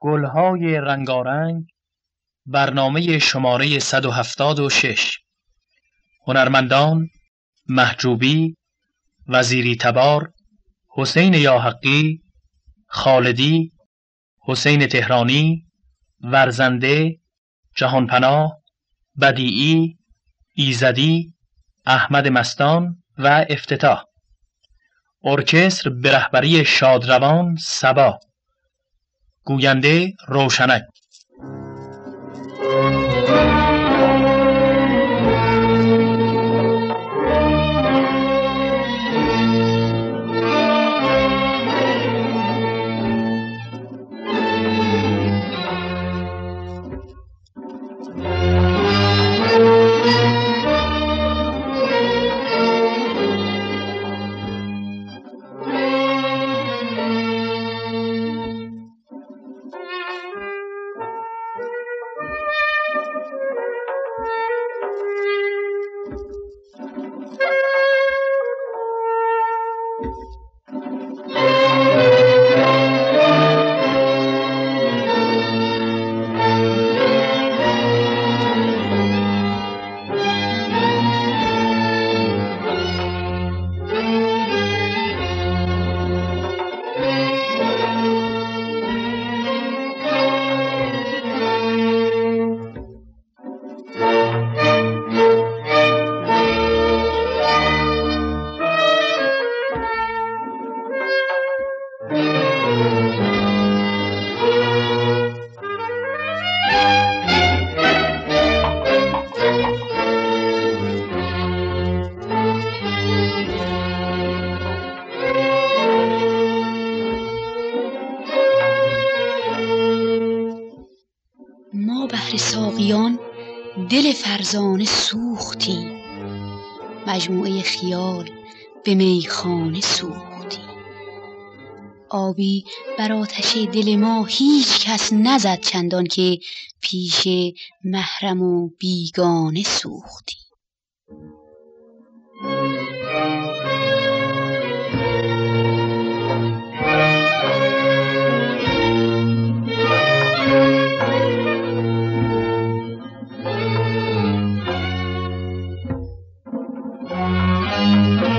گلهای رنگارنگ برنامه شماره 176 هنرمندان محجوبی وزیری تبار حسین یاحقی خالدی حسین تهرانی ورزنده جهانپناه بدیعی ایزدی احمد مستان و افتتاح. ارکستر به رهبری شادروان سبا. گوینده روشنک. فرزانه سوختی. مجموعه خیال به میخانه سوختی. آبی بر آتش دل ما هیچ کس نزد چندان که پیش محرم و بیگانه سوختی. Música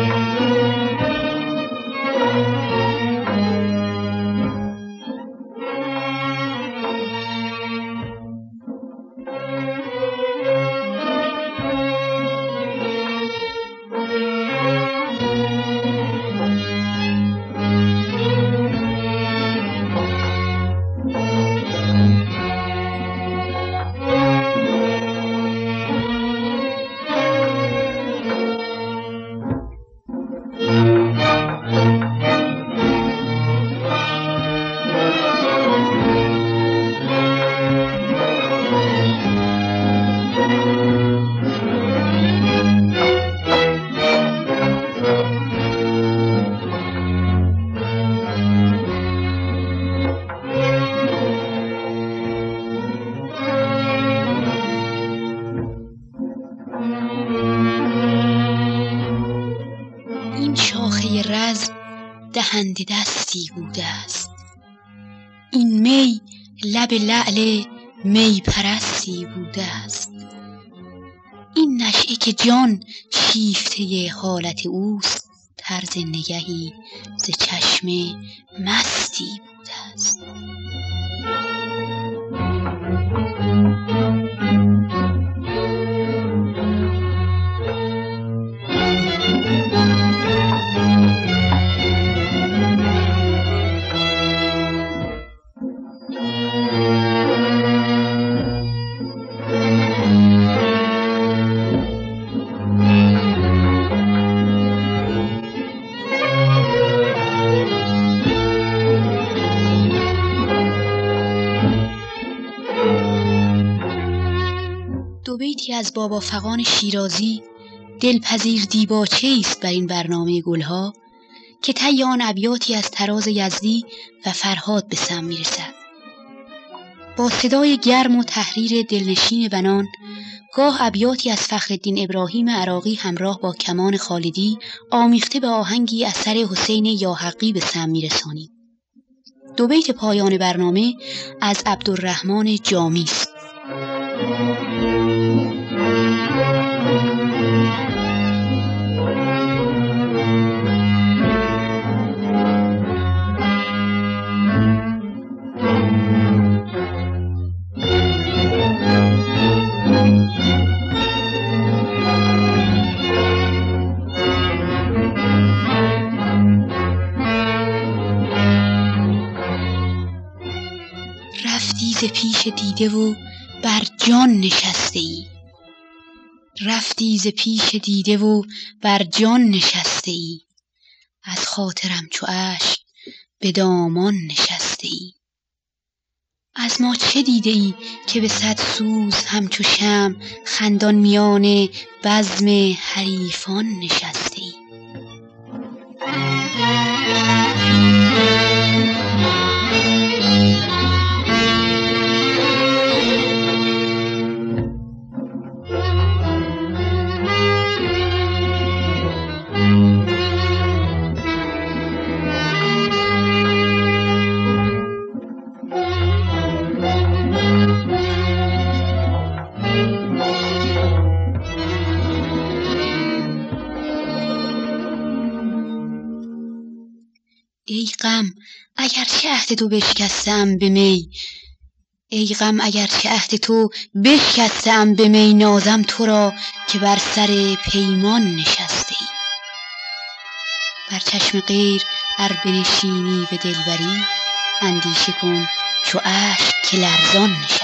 که جان شیفته حالت اوست طرز نگهی ز چشم مستی بوده است بابا فقان شیرازی دلپذیر دیباچه است بر این برنامه گلها که طی آن ابیاتی از تراز یزدی و فرهاد به سم می‌رسد. با صدای گرم و تحریر دلنشین بنان گاه ابیاتی از فخرالدین ابراهیم عراقی همراه با کمان خالدی آمیخته به آهنگی اثر حسین یاحقی به سم میرسانیم دو بیت پایان برنامه از عبدالرحمن جامی است. پیش دیده و بر جان نشسته ای رفتی ز پیش دیده و بر جان نشسته ای از خاطرم چو اشک به دامان نشسته ای از ما چه دیده ای که به صد سوز همچو شم خندان میان بزم حریفان نشسته عهد تو بشکستم به می. ای غم اگر چه عهد تو بشکستم به می نازم تو را که بر سر پیمان نشسته ای بر چشم غیر ار بنشینی به دلبری اندیشه کن چو اشک که لرزان نشسته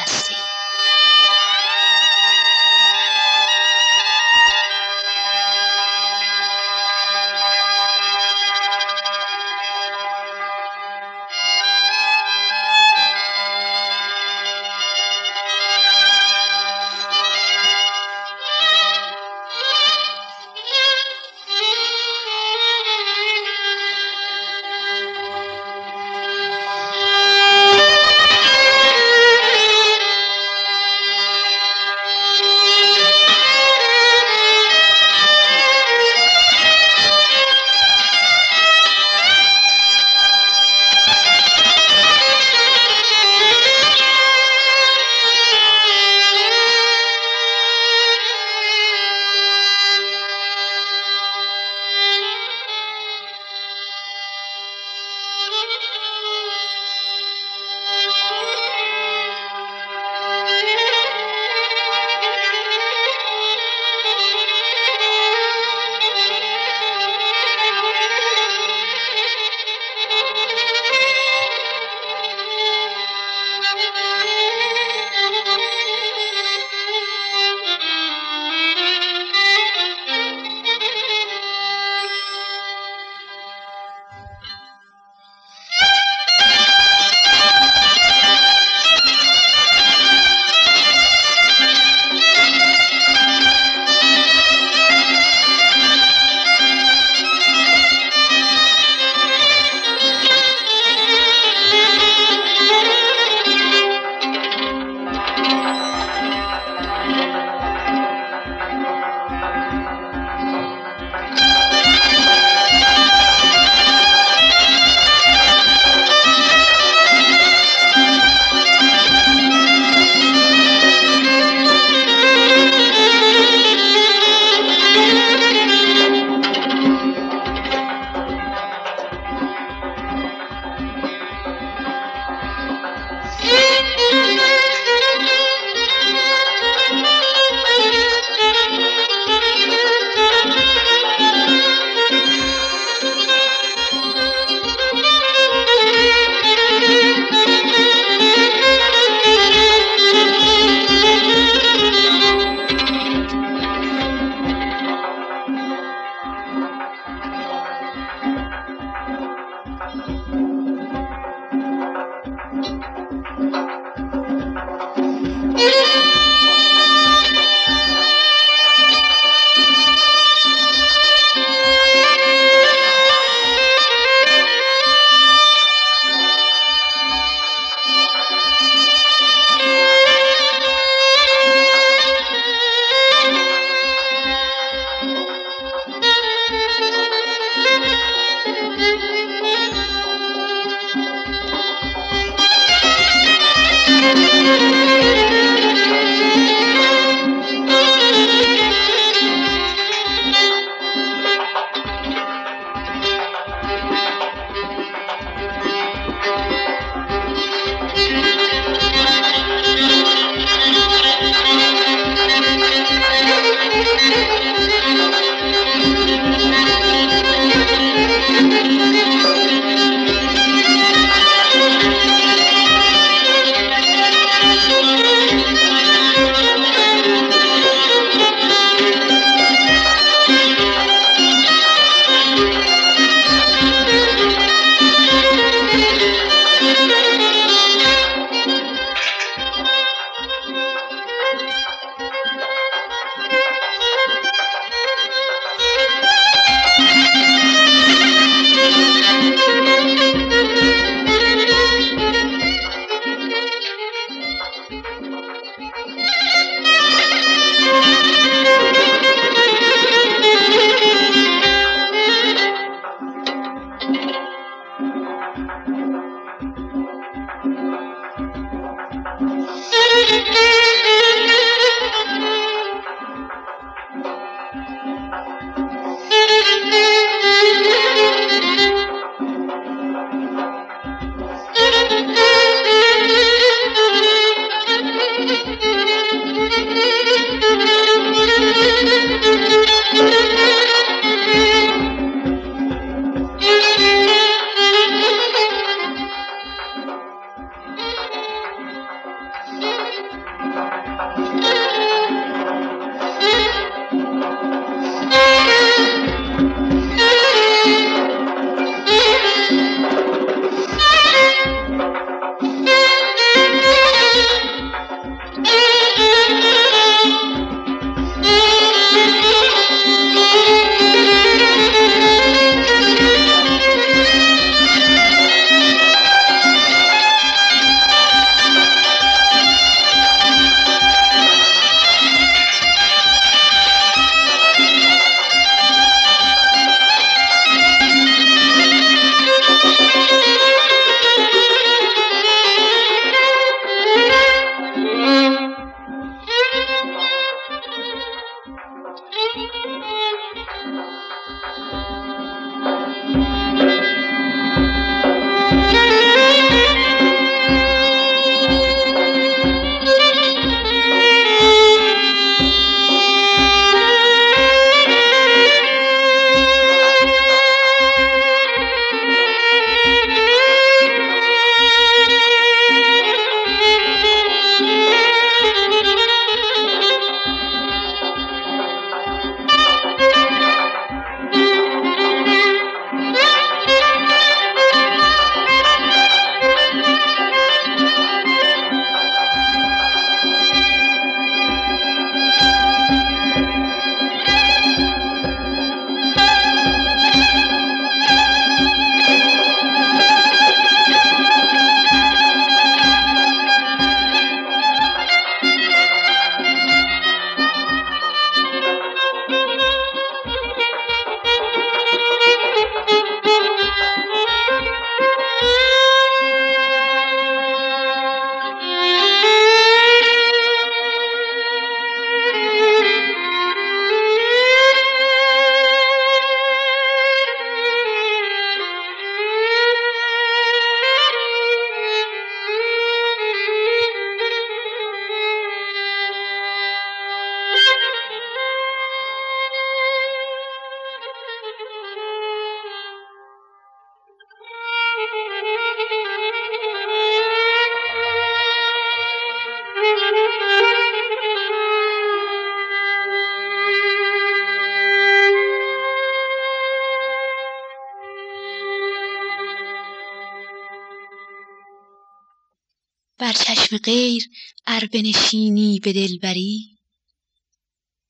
چشم غیر ار بنشینی به دلبری.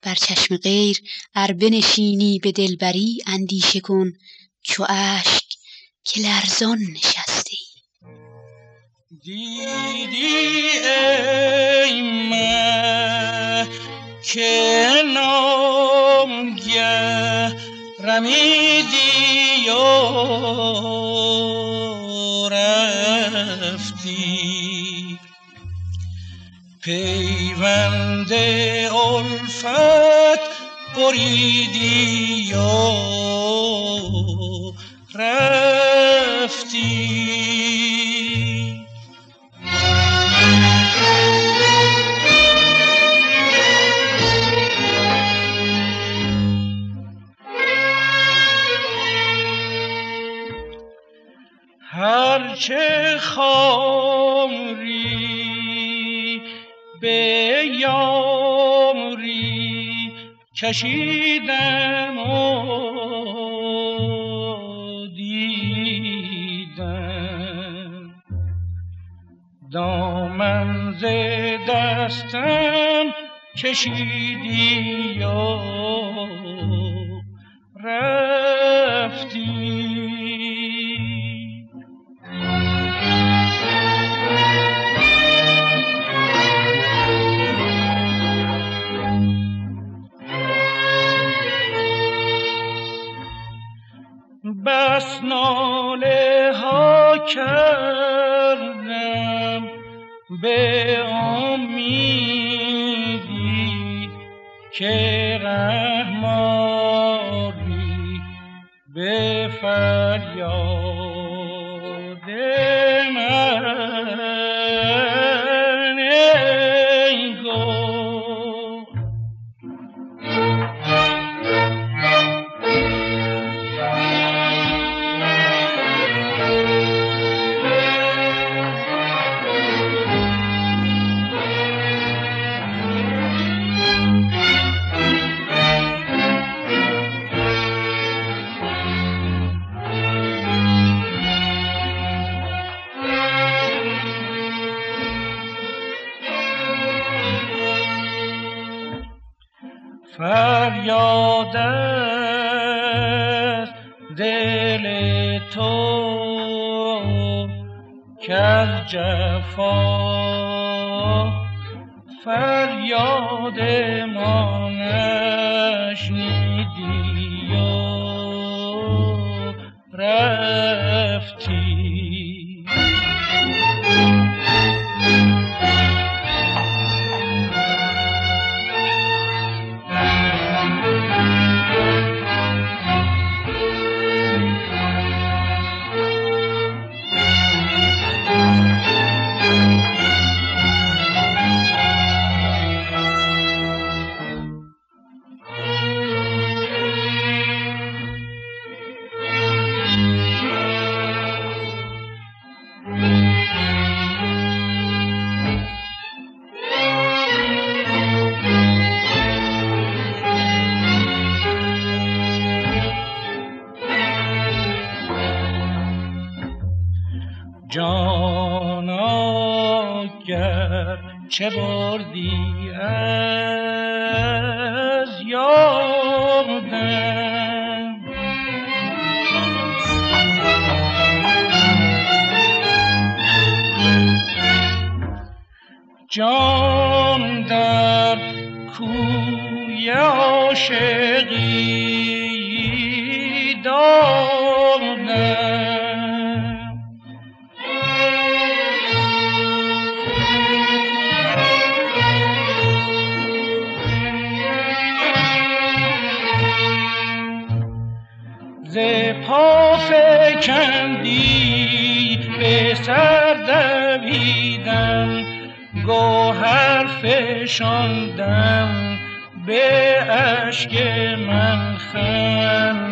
بر چشم غیر ار بنشینی به دلبری اندیشه کن چو اشک که لرزان نشستی. دیدی ای مه که نامگه رمیدی و رفتی. پیوند الفت بریدی و رفتی؟ هرچه خامری به یامری کشیدم و دامن ز دستم کشیدی و که از جفا فریاد ما نشنیدی و رفتی. جان در کوی عاشقی دادم کندی فشاندم به اشک من خندیدی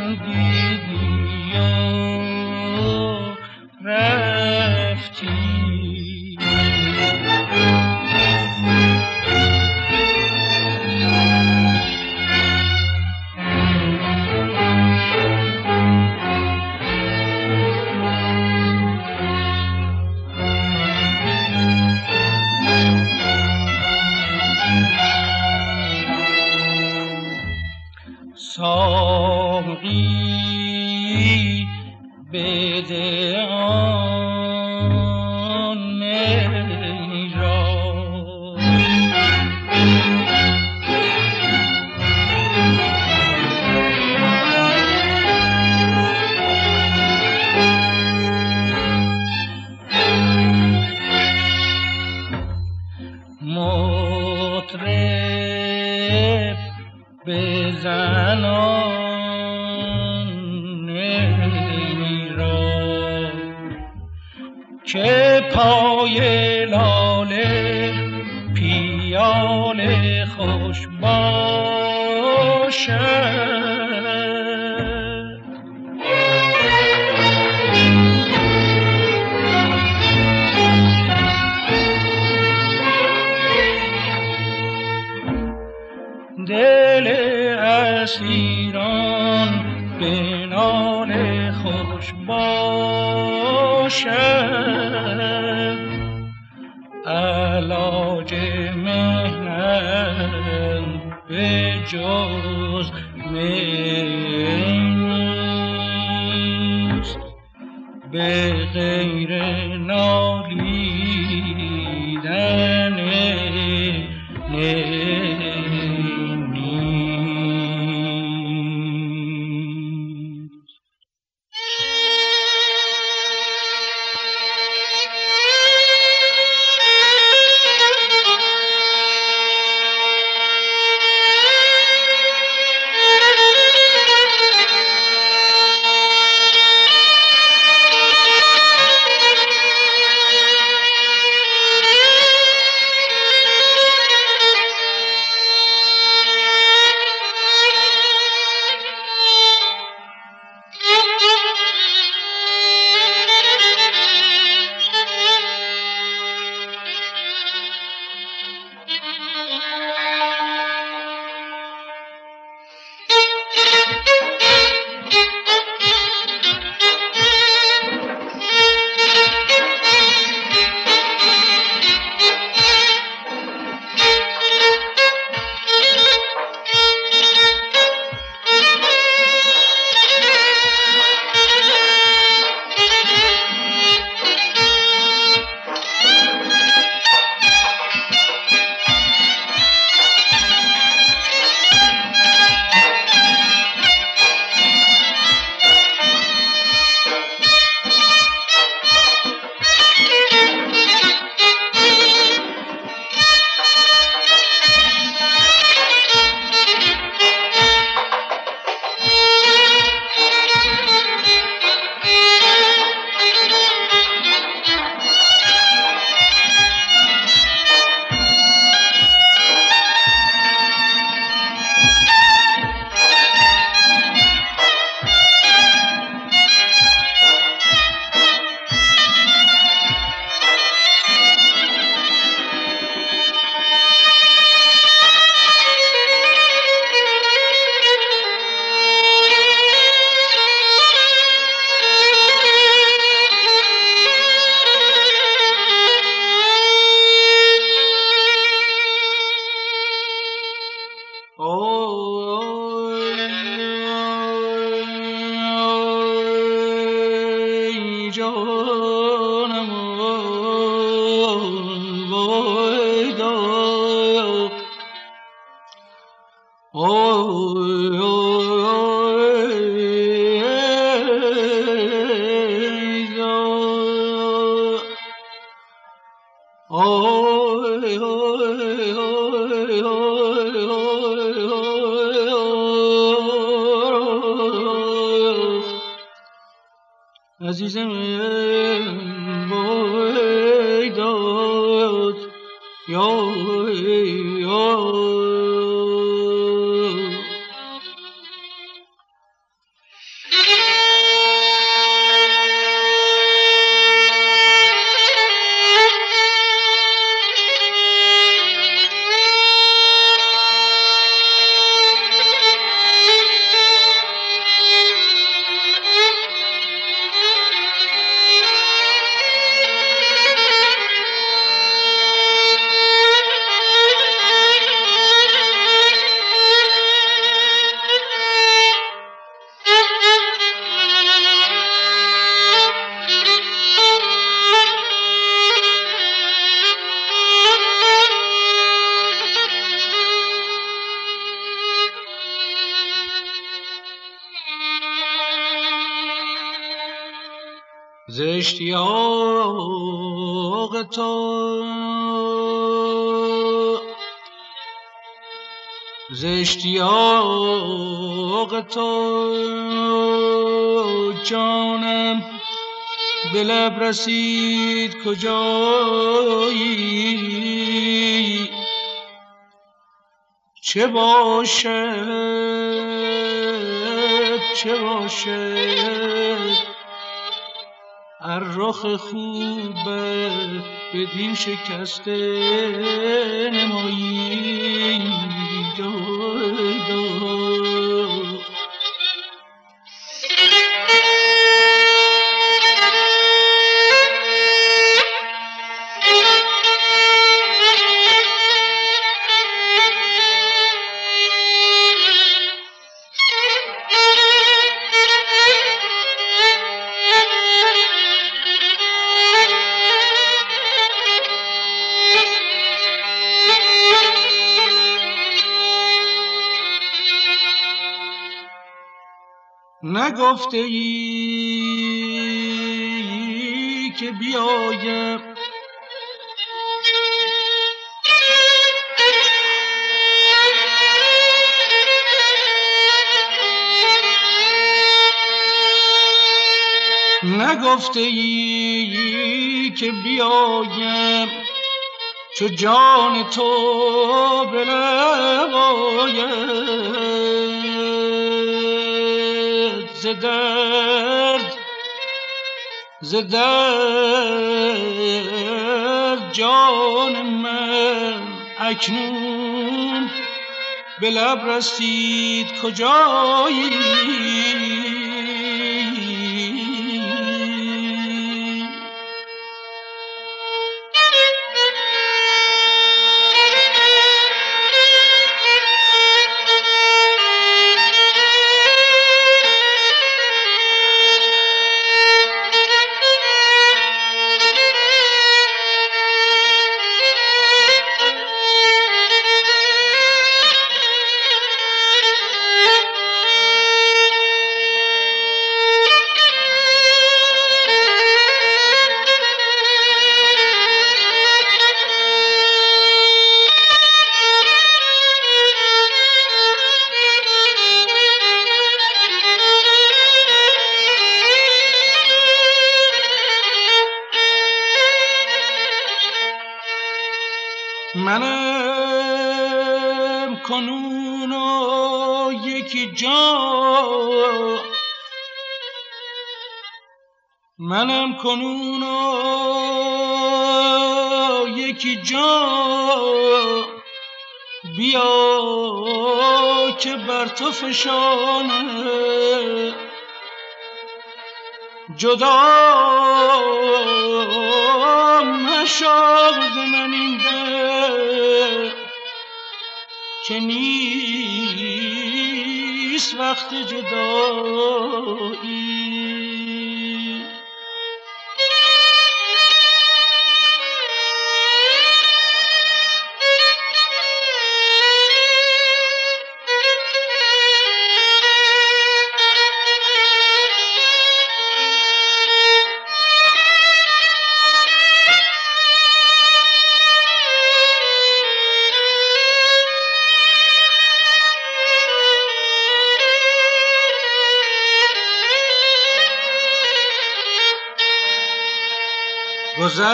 عزیزم داد یا یا اشتیاق تو جانم. به لب رسید کجایی؟ چه باشد؟ چه باشد؟ ار رخ خوبت بدین شکسته نمایی. نگفته ای که بیایم. نگفته ای که بیایم. چو جان تو بلوایم ز درد ز درد جان من اکنون به لب رسید کجایی؟ کنون و یکی جا. منم کنون و یکی جا. بیا که بر تو فشانه. جدا مشاب من این که نیست وقت جدایی. گذشت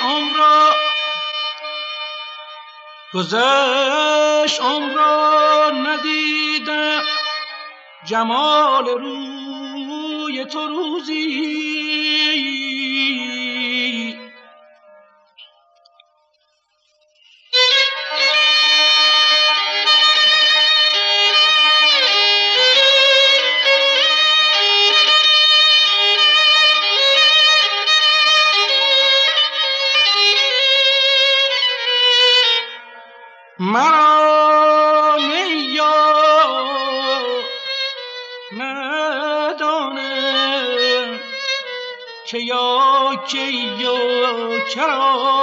عمر گذشت عمر ندیدم جمال روی تو روزی. کرایی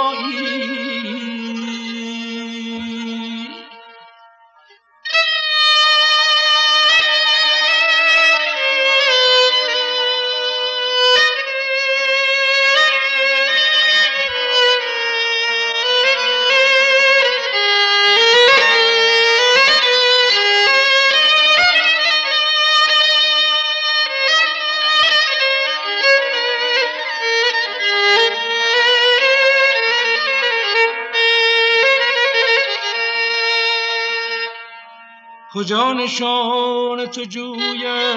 کجا نشان تو جویم.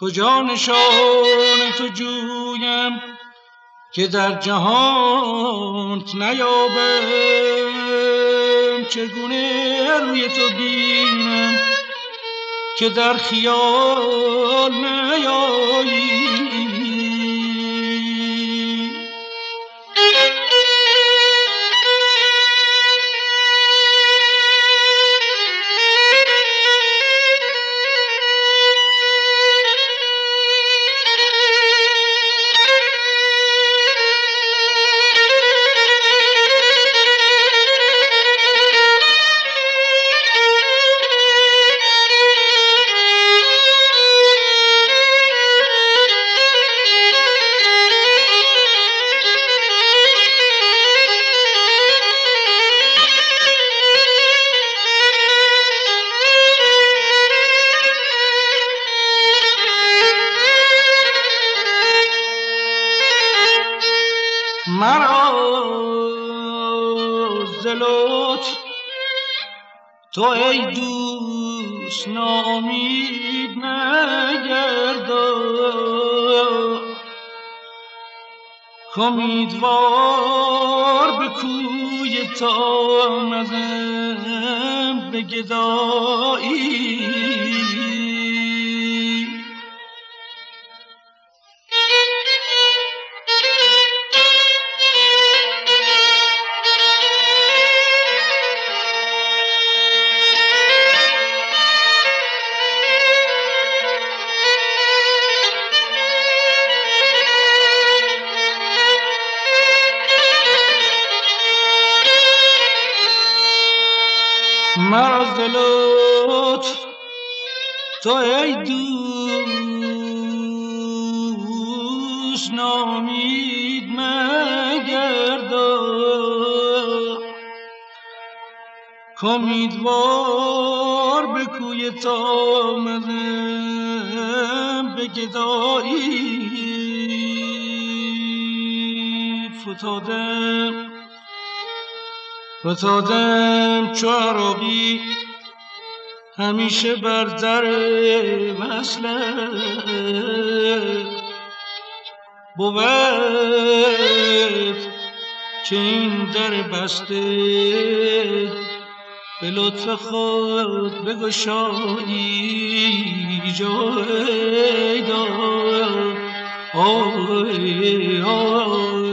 کجا نشان تو جویم که در جهانت نیابم؟ چگونه روی تو بینم که در خیال نیایی؟ تو ای دوست نامید نگردا امیدوار به کوی تا مزم به گدایی لطف تو ای دوست نامید مگردا. کمیدوار به کوی تا مدم به گدایی فتادم فتادم چو عراقی همیشه بر در وصلت بود که این در بسته. به لطف خود بگشایی جای دار. آی آی.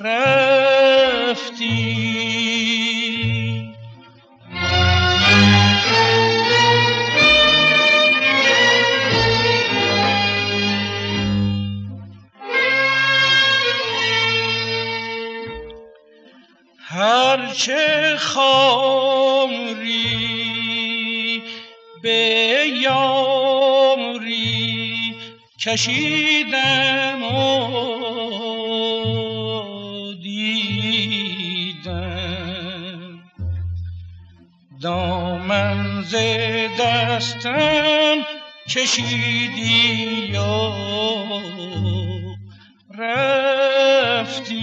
رفتی. هرچه خامری به یامری کشیدم و ز دستم کشیدی یا رفتی؟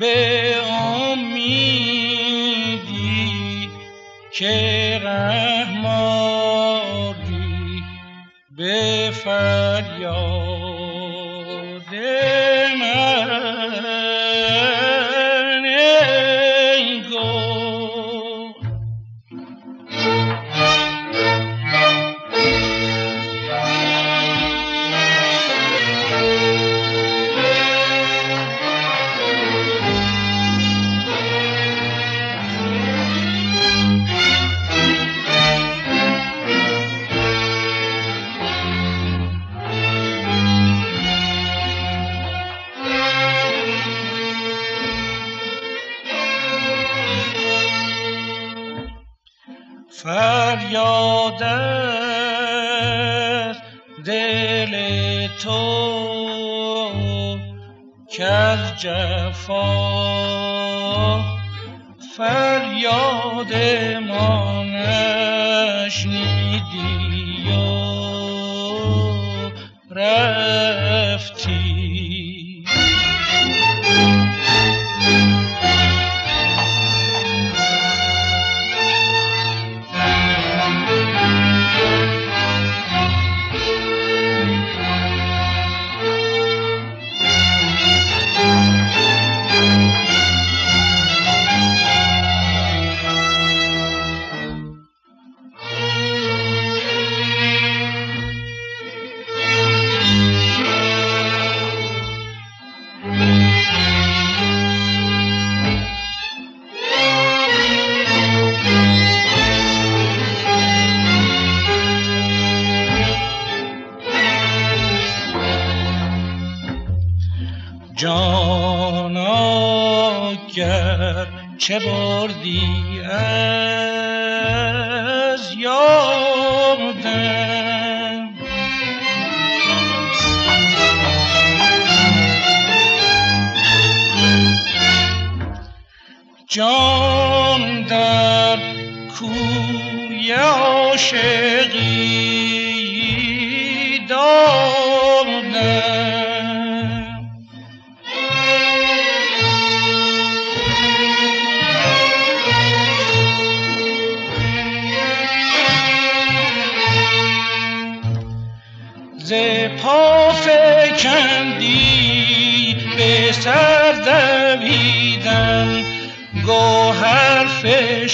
bell. چه بردی؟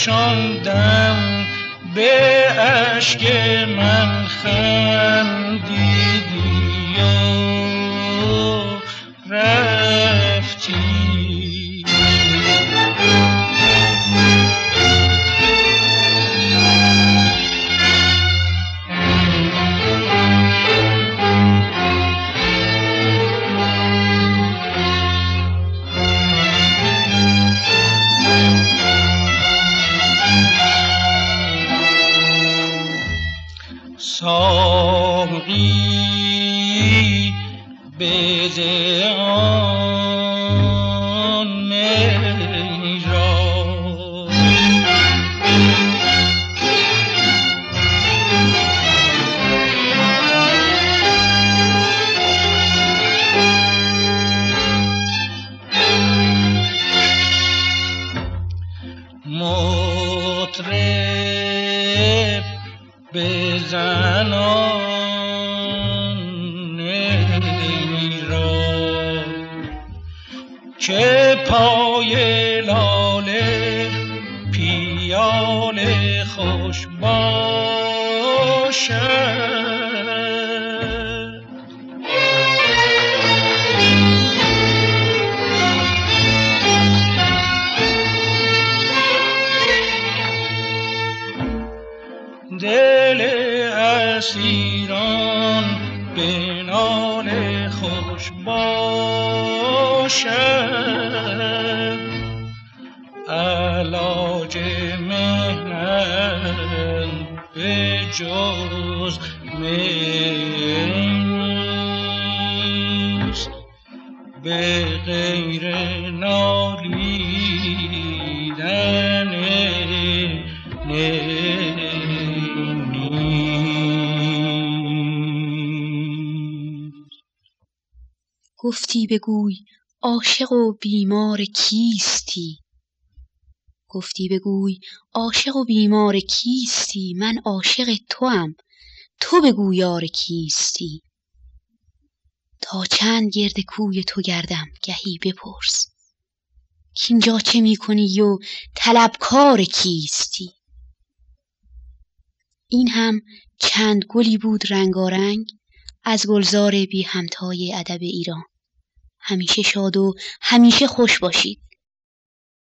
نشاندم به اشک من خم. جز نیست به غیر نالیدن گفتی بگوی عاشق و بیمار کیستی؟ گفتی بگوی عاشق و بیمار کیستی؟ من عاشق توام. تو بگو یار کیستی. تا چند گرد کوی تو گردم گهی بپرس. کینجا چه می‌کنی و طلبکار کیستی؟ این هم چند گلی بود رنگارنگ از گلزار بی همتای ادب ایران. همیشه شاد و همیشه خوش باشید.